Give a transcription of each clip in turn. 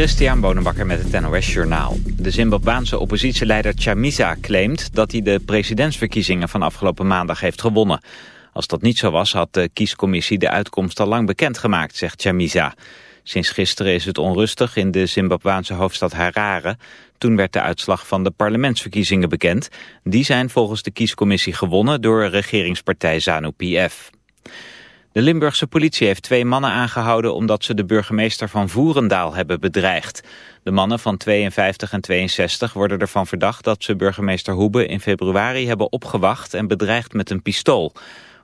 Christian Bonenbakker met het NOS Journaal. De Zimbabwaanse oppositieleider Chamisa claimt dat hij de presidentsverkiezingen van afgelopen maandag heeft gewonnen. Als dat niet zo was, had de kiescommissie de uitkomst al lang bekendgemaakt, zegt Chamisa. Sinds gisteren is het onrustig in de Zimbabwaanse hoofdstad Harare. Toen werd de uitslag van de parlementsverkiezingen bekend. Die zijn volgens de kiescommissie gewonnen door regeringspartij ZANU-PF. De Limburgse politie heeft twee mannen aangehouden omdat ze de burgemeester van Voerendaal hebben bedreigd. De mannen van 52 en 62 worden ervan verdacht dat ze burgemeester Hoebe in februari hebben opgewacht en bedreigd met een pistool.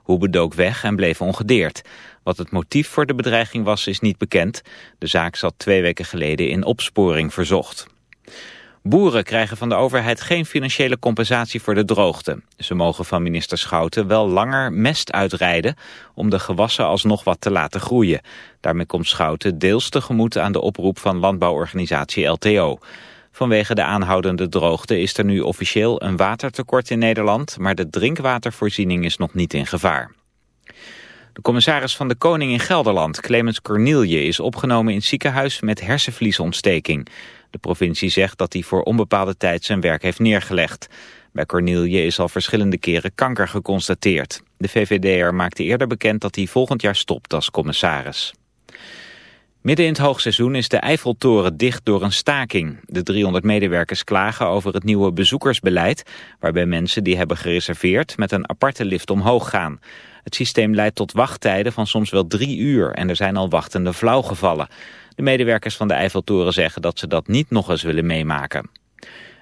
Hoebe dook weg en bleef ongedeerd. Wat het motief voor de bedreiging was is niet bekend. De zaak zat twee weken geleden in opsporing verzocht. Boeren krijgen van de overheid geen financiële compensatie voor de droogte. Ze mogen van minister Schouten wel langer mest uitrijden om de gewassen alsnog wat te laten groeien. Daarmee komt Schouten deels tegemoet aan de oproep van landbouworganisatie LTO. Vanwege de aanhoudende droogte is er nu officieel een watertekort in Nederland, maar de drinkwatervoorziening is nog niet in gevaar. De commissaris van de Koning in Gelderland, Clemens Cornelje, is opgenomen in het ziekenhuis met hersenvliesontsteking. De provincie zegt dat hij voor onbepaalde tijd zijn werk heeft neergelegd. Bij Cornelje is al verschillende keren kanker geconstateerd. De VVD'er maakte eerder bekend dat hij volgend jaar stopt als commissaris. Midden in het hoogseizoen is de Eiffeltoren dicht door een staking. De 300 medewerkers klagen over het nieuwe bezoekersbeleid... waarbij mensen die hebben gereserveerd met een aparte lift omhoog gaan. Het systeem leidt tot wachttijden van soms wel drie uur... en er zijn al wachtende flauwgevallen. De medewerkers van de Eiffeltoren zeggen dat ze dat niet nog eens willen meemaken.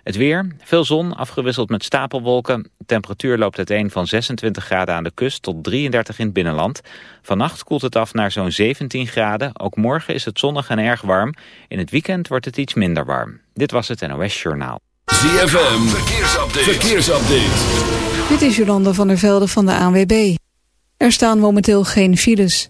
Het weer, veel zon, afgewisseld met stapelwolken. De temperatuur loopt uiteen van 26 graden aan de kust tot 33 in het binnenland. Vannacht koelt het af naar zo'n 17 graden. Ook morgen is het zonnig en erg warm. In het weekend wordt het iets minder warm. Dit was het NOS Journaal. ZFM, verkeersupdate. verkeersupdate. Dit is Jolanda van der Velde van de ANWB. Er staan momenteel geen files.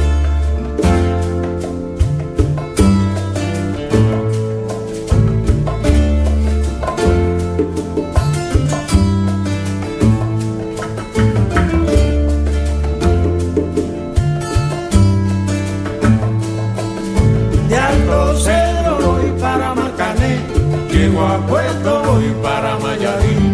A voy para Mayarín.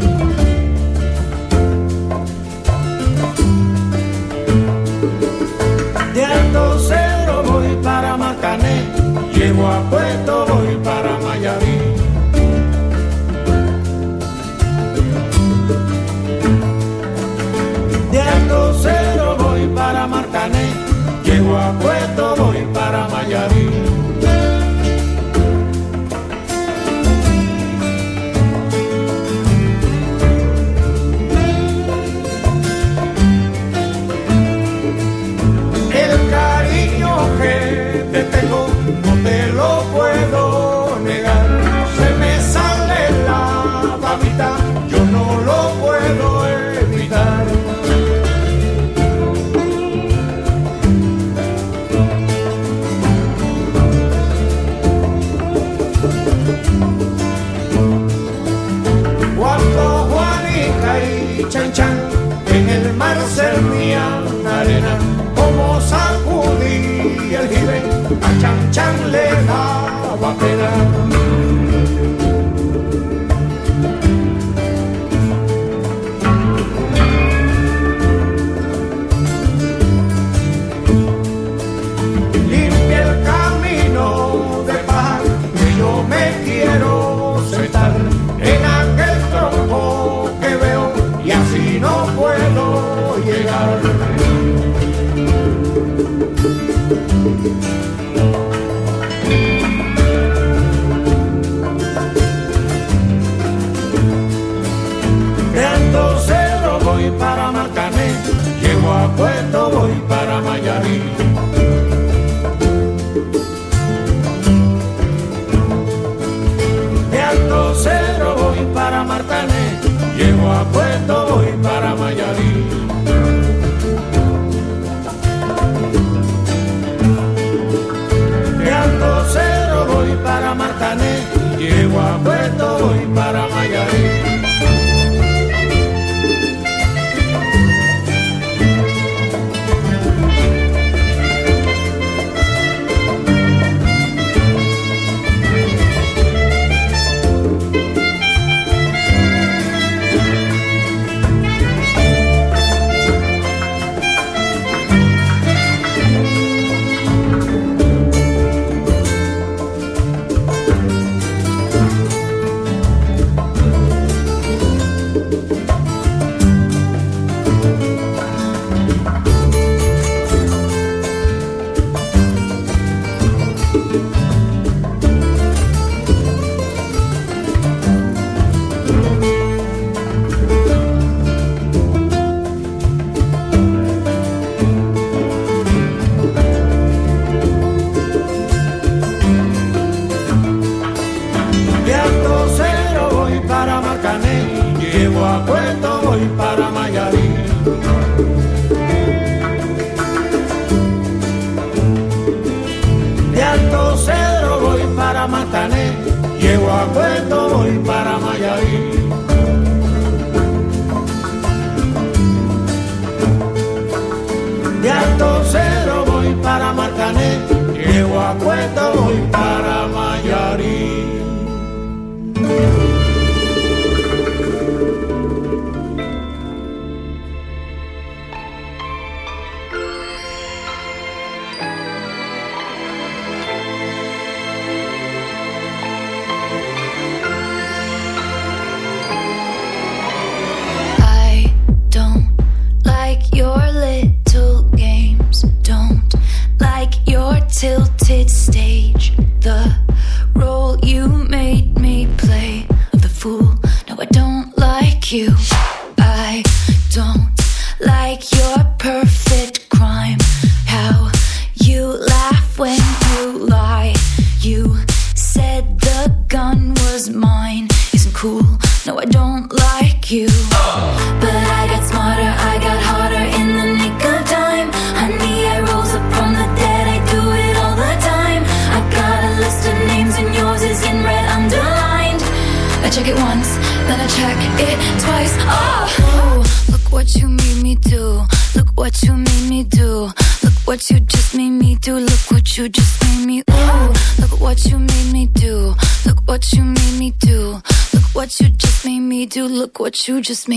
You just made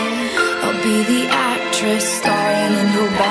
Be the actress starring in your bad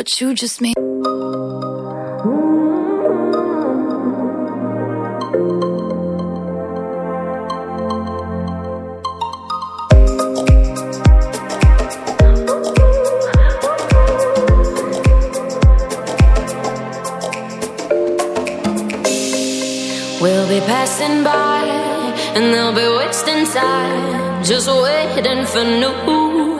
What you just made. We'll be passing by and they'll be wasting time just waiting for new.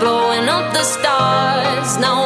Blowing up the stars. Now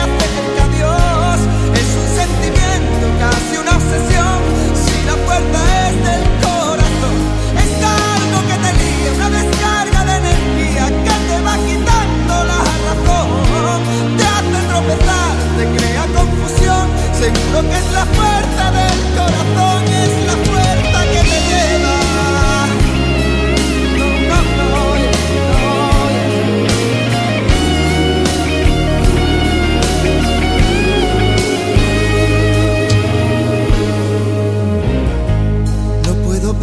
Seguro que es la fuerza del corazón,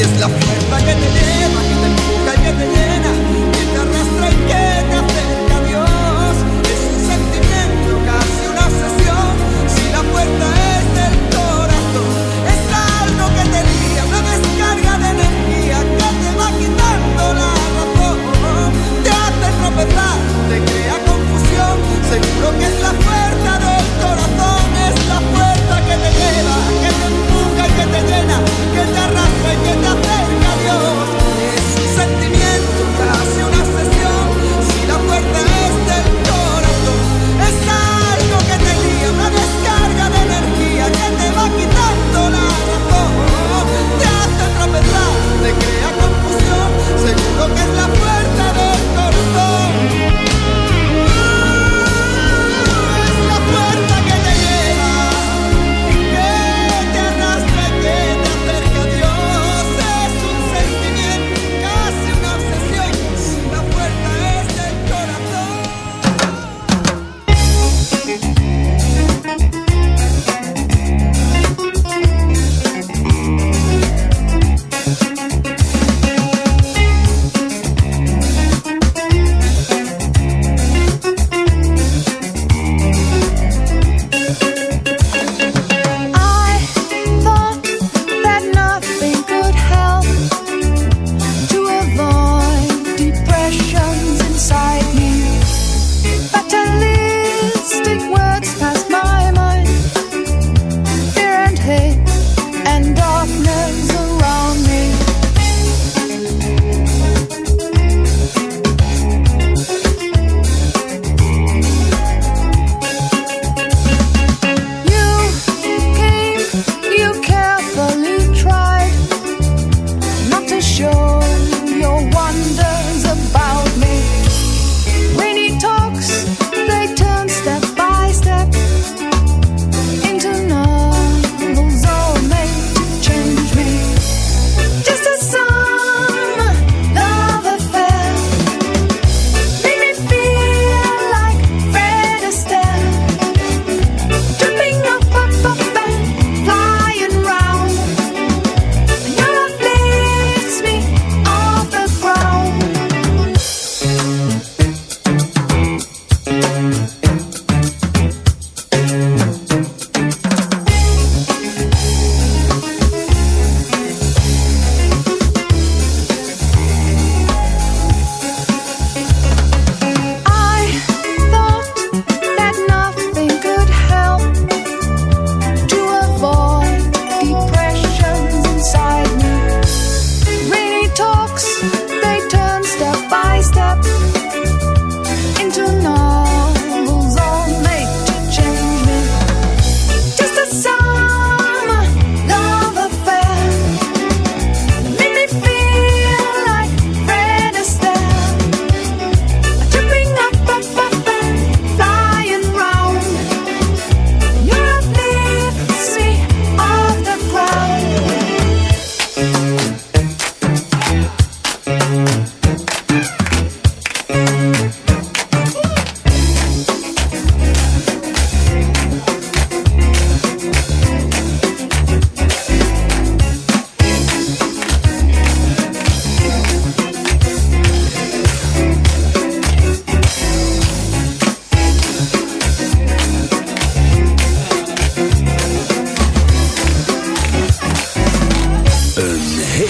Es la fuerza que te lleva, que te empuja y que te llena, que te arrastra y que te acerca a Dios. Es un sentimiento, casi una obsesión. Si la fuerza es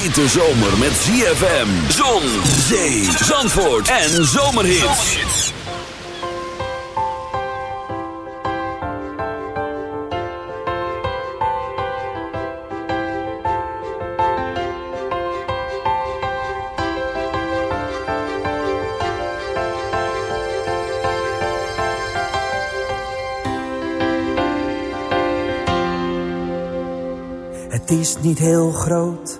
hete zomer met ZFM, zon, zee, zandvoort en zomerhits. Het is niet heel groot,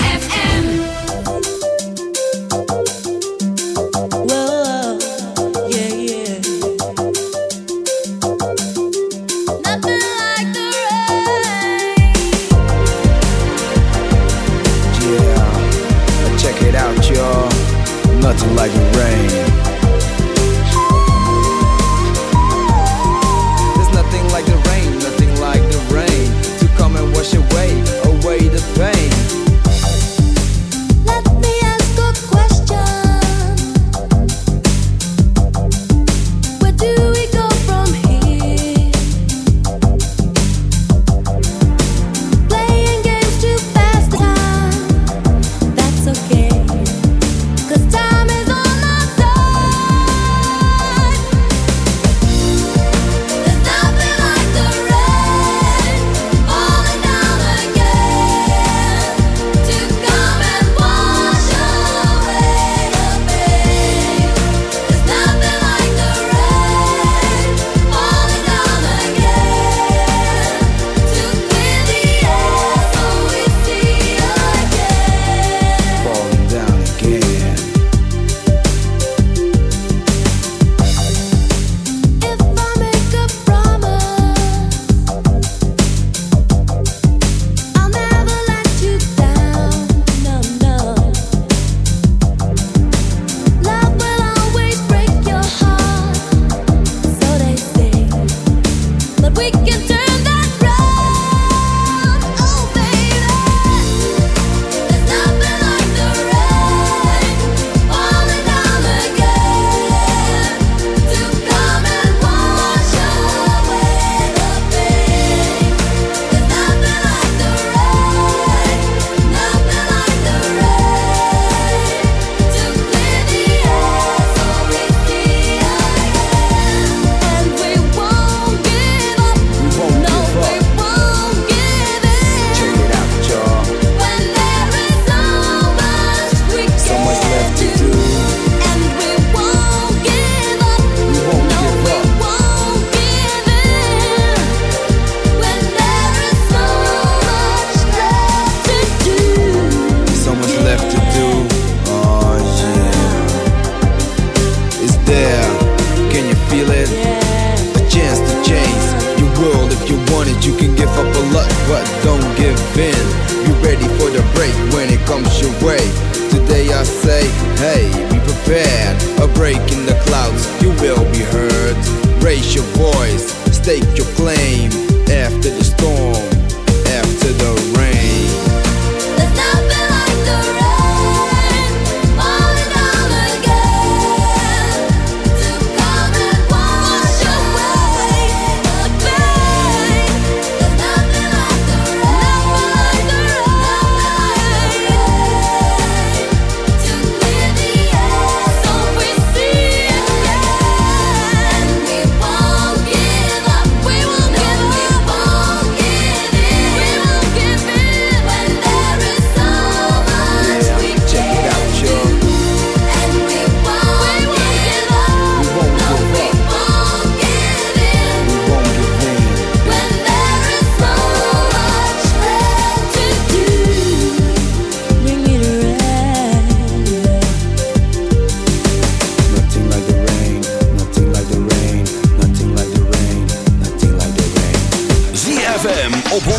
Op 106.9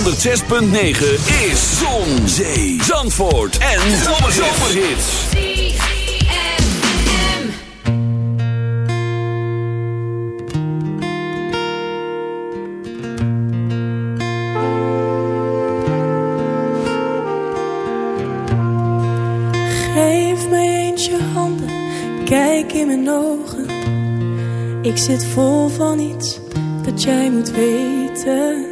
is Zon, Zee, Zandvoort en Zomerhits. Geef mij eens je handen, kijk in mijn ogen. Ik zit vol van iets dat jij moet weten.